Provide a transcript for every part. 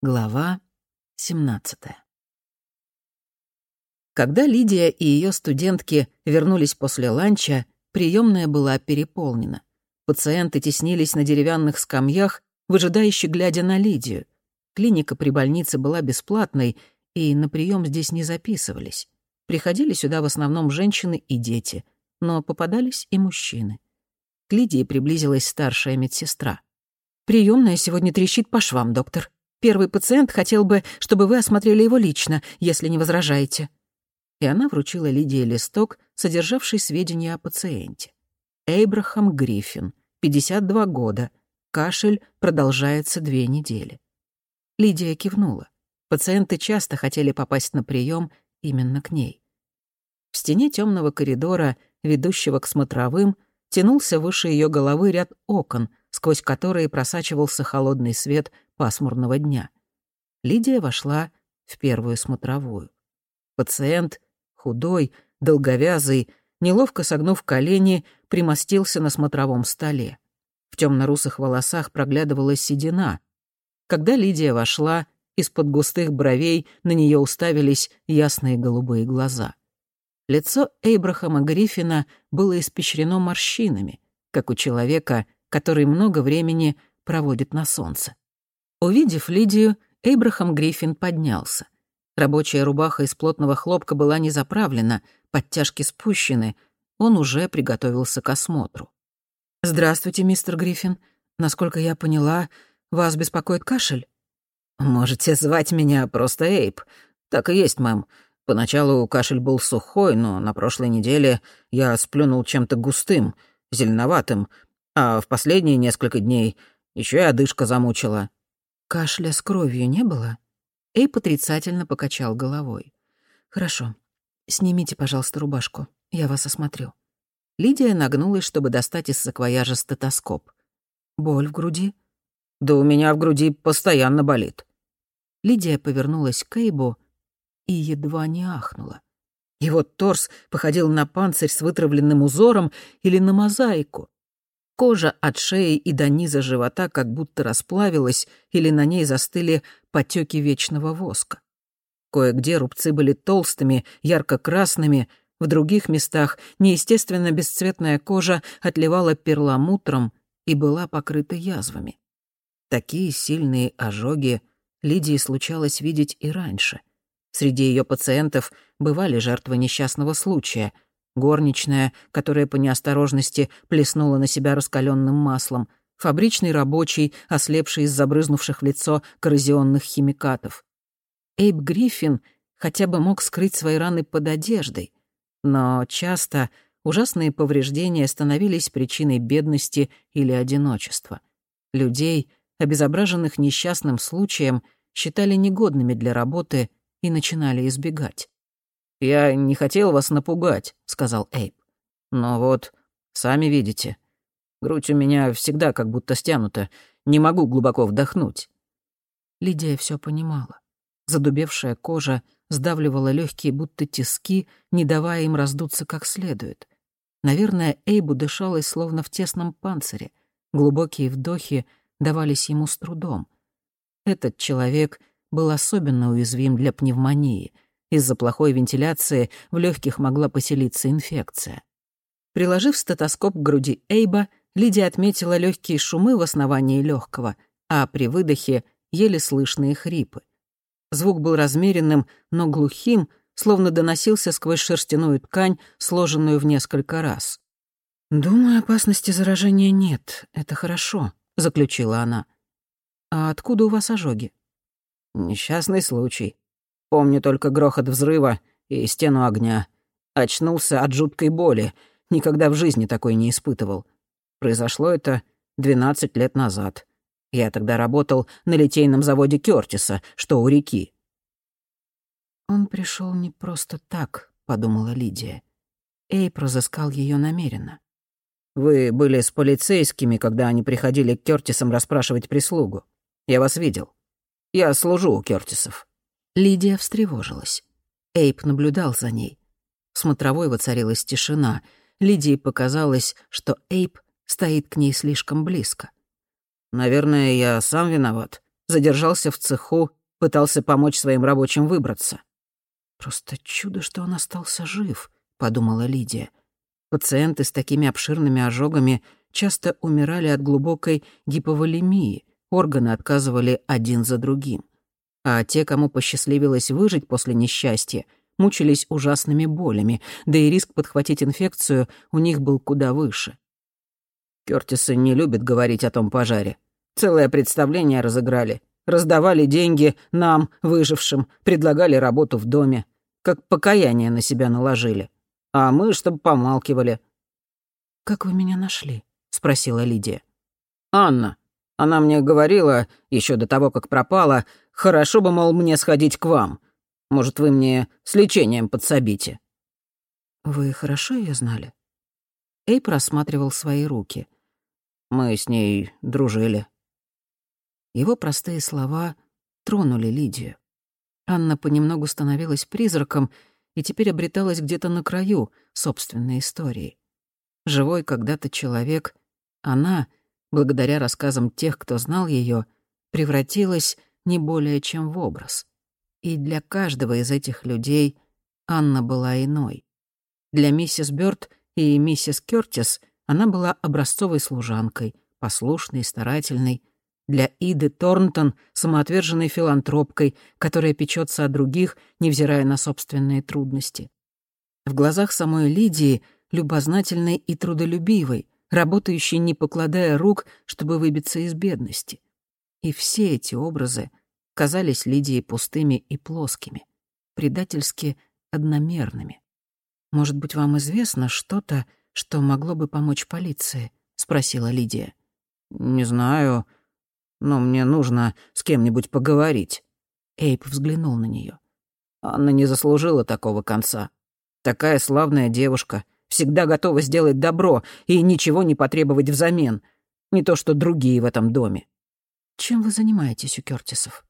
Глава 17 Когда Лидия и ее студентки вернулись после ланча, приемная была переполнена. Пациенты теснились на деревянных скамьях, выжидающе глядя на Лидию. Клиника при больнице была бесплатной, и на прием здесь не записывались. Приходили сюда в основном женщины и дети, но попадались и мужчины. К Лидии приблизилась старшая медсестра. «Приемная сегодня трещит по швам, доктор. Первый пациент хотел бы, чтобы вы осмотрели его лично, если не возражаете». И она вручила Лидии листок, содержавший сведения о пациенте. Эйбрахам Гриффин, 52 года. Кашель продолжается две недели. Лидия кивнула. Пациенты часто хотели попасть на прием именно к ней. В стене темного коридора, ведущего к смотровым, тянулся выше ее головы ряд окон, сквозь которые просачивался холодный свет пасмурного дня. Лидия вошла в первую смотровую. Пациент, худой, долговязый, неловко согнув колени, примостился на смотровом столе. В темно-русых волосах проглядывалась седина. Когда Лидия вошла, из-под густых бровей на нее уставились ясные голубые глаза. Лицо Эйбрахама Гриффина было испещрено морщинами, как у человека, который много времени проводит на солнце. Увидев Лидию, Эйбрахам Гриффин поднялся. Рабочая рубаха из плотного хлопка была не заправлена, подтяжки спущены. Он уже приготовился к осмотру. «Здравствуйте, мистер Гриффин. Насколько я поняла, вас беспокоит кашель?» «Можете звать меня просто Эйб. Так и есть, мэм. Поначалу кашель был сухой, но на прошлой неделе я сплюнул чем-то густым, зеленоватым, а в последние несколько дней еще и одышка замучила». «Кашля с кровью не было?» Эйп отрицательно покачал головой. «Хорошо. Снимите, пожалуйста, рубашку. Я вас осмотрю». Лидия нагнулась, чтобы достать из саквояжа стетоскоп. «Боль в груди?» «Да у меня в груди постоянно болит». Лидия повернулась к Эйбу и едва не ахнула. Его торс походил на панцирь с вытравленным узором или на мозаику. Кожа от шеи и до низа живота как будто расплавилась, или на ней застыли потеки вечного воска. Кое-где рубцы были толстыми, ярко-красными, в других местах неестественно бесцветная кожа отливала перламутром и была покрыта язвами. Такие сильные ожоги Лидии случалось видеть и раньше. Среди ее пациентов бывали жертвы несчастного случая. Горничная, которая по неосторожности плеснула на себя раскаленным маслом, фабричный рабочий, ослепший из забрызнувших в лицо коррозионных химикатов. Эйб Гриффин хотя бы мог скрыть свои раны под одеждой, но часто ужасные повреждения становились причиной бедности или одиночества. Людей, обезображенных несчастным случаем, считали негодными для работы и начинали избегать. «Я не хотел вас напугать», — сказал Эйб. «Но вот, сами видите, грудь у меня всегда как будто стянута, не могу глубоко вдохнуть». Лидия все понимала. Задубевшая кожа сдавливала легкие будто тиски, не давая им раздуться как следует. Наверное, Эйбу дышалось словно в тесном панцире. Глубокие вдохи давались ему с трудом. Этот человек был особенно уязвим для пневмонии. Из-за плохой вентиляции в легких могла поселиться инфекция. Приложив стетоскоп к груди Эйба, Лидия отметила легкие шумы в основании легкого, а при выдохе еле слышные хрипы. Звук был размеренным, но глухим, словно доносился сквозь шерстяную ткань, сложенную в несколько раз. «Думаю, опасности заражения нет. Это хорошо», — заключила она. «А откуда у вас ожоги?» «Несчастный случай. Помню только грохот взрыва и стену огня. Очнулся от жуткой боли. Никогда в жизни такой не испытывал. Произошло это 12 лет назад. Я тогда работал на литейном заводе Кёртиса, что у реки. «Он пришел не просто так», — подумала Лидия. Эйп разыскал ее намеренно. «Вы были с полицейскими, когда они приходили к Кёртисам расспрашивать прислугу. Я вас видел. Я служу у Кёртисов». Лидия встревожилась. Эйп наблюдал за ней. В смотровой воцарилась тишина. Лидии показалось, что Эйп стоит к ней слишком близко. «Наверное, я сам виноват», — задержался в цеху, пытался помочь своим рабочим выбраться. «Просто чудо, что он остался жив», — подумала Лидия. Пациенты с такими обширными ожогами часто умирали от глубокой гиповолемии, органы отказывали один за другим. А те, кому посчастливилось выжить после несчастья, мучились ужасными болями, да и риск подхватить инфекцию у них был куда выше. Кёртисы не любят говорить о том пожаре. Целое представление разыграли. Раздавали деньги нам, выжившим, предлагали работу в доме. Как покаяние на себя наложили. А мы, чтобы помалкивали. «Как вы меня нашли?» — спросила Лидия. «Анна. Она мне говорила, еще до того, как пропала, хорошо бы, мол, мне сходить к вам. Может, вы мне с лечением подсобите?» «Вы хорошо ее знали?» Эйп рассматривал свои руки. «Мы с ней дружили». Его простые слова тронули Лидию. Анна понемногу становилась призраком и теперь обреталась где-то на краю собственной истории. Живой когда-то человек, она, благодаря рассказам тех, кто знал ее, превратилась не более чем в образ. И для каждого из этих людей Анна была иной. Для миссис Бёрд и миссис Кёртис она была образцовой служанкой, послушной, старательной. Для Иды Торнтон — самоотверженной филантропкой, которая печется о других, невзирая на собственные трудности. В глазах самой Лидии — любознательной и трудолюбивой, работающей, не покладая рук, чтобы выбиться из бедности. И все эти образы казались Лидии пустыми и плоскими, предательски одномерными. «Может быть, вам известно что-то, что могло бы помочь полиции?» — спросила Лидия. «Не знаю, но мне нужно с кем-нибудь поговорить». Эйп взглянул на нее. «Анна не заслужила такого конца. Такая славная девушка, всегда готова сделать добро и ничего не потребовать взамен. Не то что другие в этом доме». «Чем вы занимаетесь у Кёртисов?»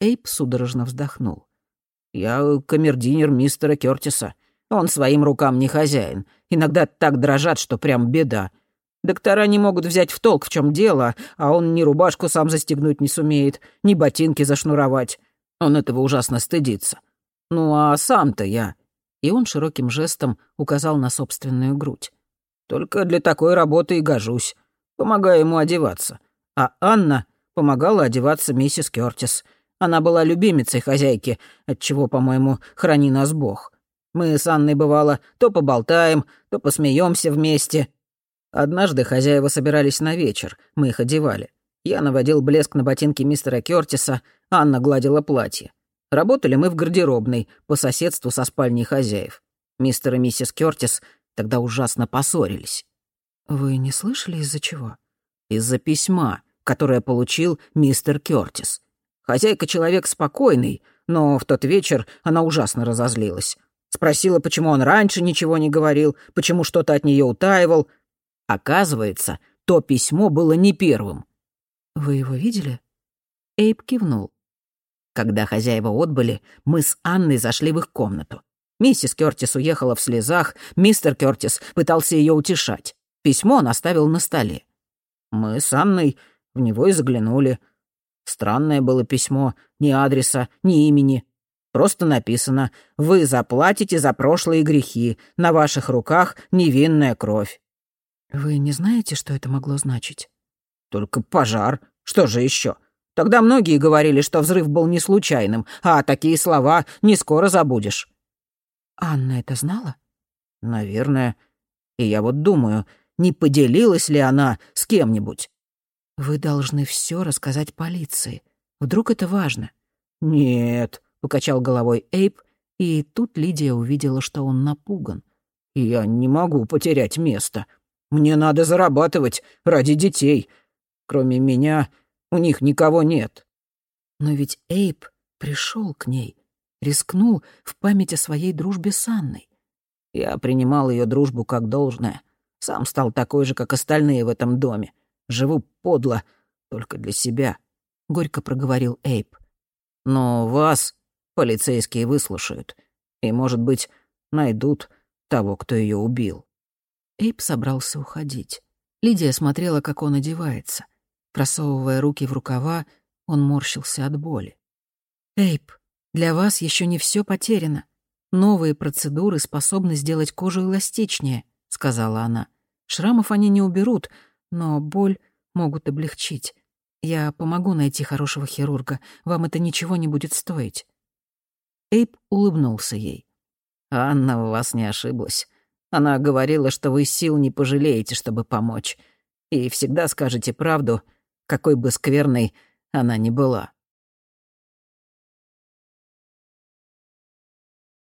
Эйп судорожно вздохнул. «Я камердинер мистера Кёртиса. Он своим рукам не хозяин. Иногда так дрожат, что прям беда. Доктора не могут взять в толк, в чем дело, а он ни рубашку сам застегнуть не сумеет, ни ботинки зашнуровать. Он этого ужасно стыдится. Ну а сам-то я...» И он широким жестом указал на собственную грудь. «Только для такой работы и гожусь. Помогаю ему одеваться. А Анна помогала одеваться миссис Кёртис. Она была любимицей хозяйки, отчего, по-моему, храни нас Бог. Мы с Анной, бывало, то поболтаем, то посмеемся вместе. Однажды хозяева собирались на вечер, мы их одевали. Я наводил блеск на ботинки мистера Кёртиса, Анна гладила платье. Работали мы в гардеробной, по соседству со спальней хозяев. Мистер и миссис Кёртис тогда ужасно поссорились. «Вы не слышали, из-за чего?» «Из-за письма, которое получил мистер Кёртис. Хозяйка человек спокойный, но в тот вечер она ужасно разозлилась. Спросила, почему он раньше ничего не говорил, почему что-то от нее утаивал. Оказывается, то письмо было не первым. «Вы его видели?» Эйб кивнул. Когда хозяева отбыли, мы с Анной зашли в их комнату. Миссис Кёртис уехала в слезах, мистер Кёртис пытался ее утешать. Письмо он оставил на столе. Мы с Анной в него и заглянули — Странное было письмо, ни адреса, ни имени. Просто написано «Вы заплатите за прошлые грехи, на ваших руках невинная кровь». «Вы не знаете, что это могло значить?» «Только пожар. Что же еще? Тогда многие говорили, что взрыв был не случайным, а такие слова не скоро забудешь». «Анна это знала?» «Наверное. И я вот думаю, не поделилась ли она с кем-нибудь?» Вы должны все рассказать полиции. Вдруг это важно. Нет, покачал головой Эйп, и тут Лидия увидела, что он напуган. Я не могу потерять место. Мне надо зарабатывать ради детей. Кроме меня у них никого нет. Но ведь Эйп пришел к ней, рискнул в память о своей дружбе с Анной. Я принимал ее дружбу как должное. Сам стал такой же, как остальные в этом доме. Живу подло, только для себя», — горько проговорил Эйп. «Но вас полицейские выслушают и, может быть, найдут того, кто ее убил». Эйп собрался уходить. Лидия смотрела, как он одевается. Просовывая руки в рукава, Он морщился от боли. «Эйп, для вас еще не все потеряно. Новые процедуры способны сделать кожу эластичнее», — сказала она. «Шрамов они не уберут, но боль могут облегчить. Я помогу найти хорошего хирурга. Вам это ничего не будет стоить». Эйп улыбнулся ей. «Анна в вас не ошиблась. Она говорила, что вы сил не пожалеете, чтобы помочь. И всегда скажете правду, какой бы скверной она ни была».